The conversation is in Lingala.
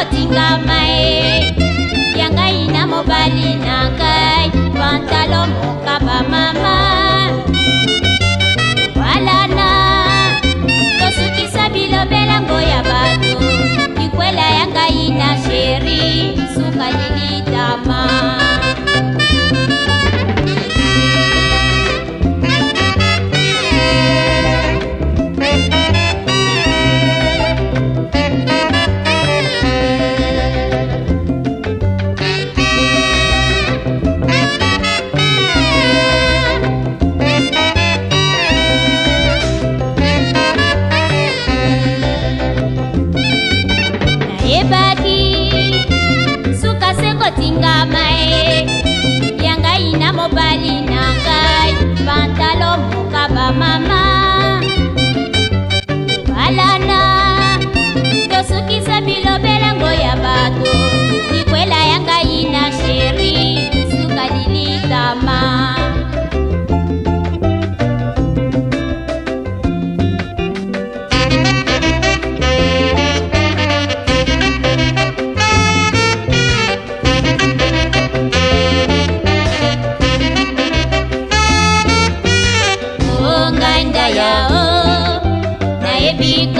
kotingama ye yangai na mobali na ngai pantalo mokaba mama walana tosukisa bilobelango ya bato likwela yangai na sheri suka nini mamá. baby